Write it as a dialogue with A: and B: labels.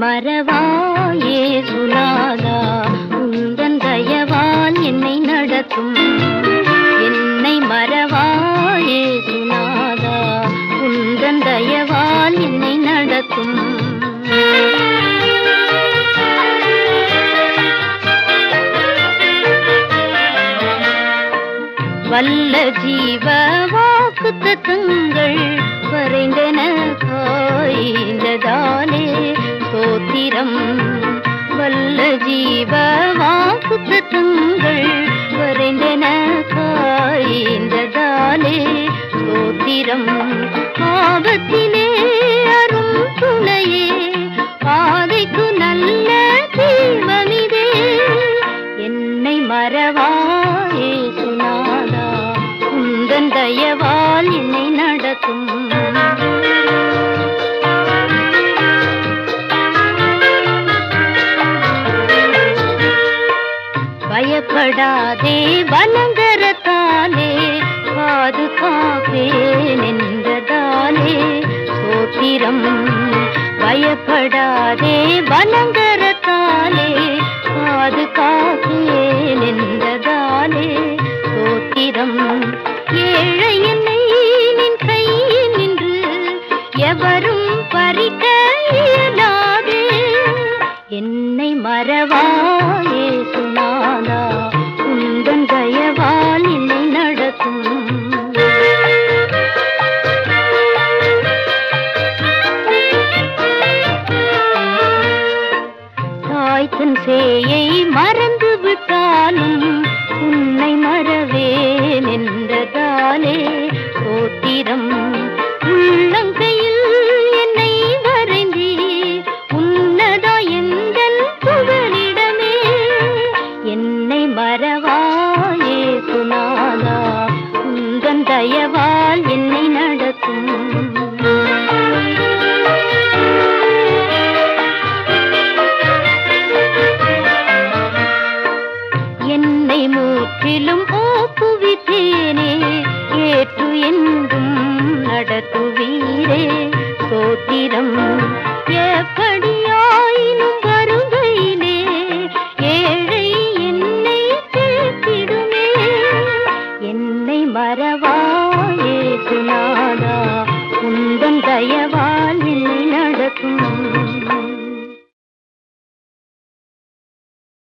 A: மறவாயே சுனாதா உந்தன் தயவால் என்னை நடத்தும். என்னை மறவாயே சுனாதா உந்தன் தயவால் என்னை நடத்தும். வல்ல ஜீவ வாக்கு தத்துங்கள் ஜீவ வாக்கு தத்துங்கள் வரைந்தன. காய்ந்ததாலே சோத்திரம் ஆபத்திலே அரும் துணையே பாதைக்கு நல்ல தீபமிதே என்னை மறவாயே சுனாதா உந்தன் தயவால் என்னை நடக்கும் படாதே வனங்கரத்தாலே பாதுகாப்பேன் என்றதாலே சோத்திரம் பயப்படாதே வனங்கரத்தாலே பாதுகாப்பேன் என்றதாலே சோத்திரம் ஏழையின் கையில் நின்று எவரும் பறிக்க என்னை மறவா ஆசையை மறந்து விட்டாலும் உன்னை மறவேன் என்றதாலே சோத்திரம் உள்ளங்கையில் என்னை வரைந்தி உன்னதா எந்தன் புகலிடமே. என்னை மறவாயே சுனாதா உந்தன் தயவால் என்னை மூற்றிலும் ஓப்புவித்தேனே ஏற்று என்றும் நடத்துவீரே. சோத்திரம் எப்படி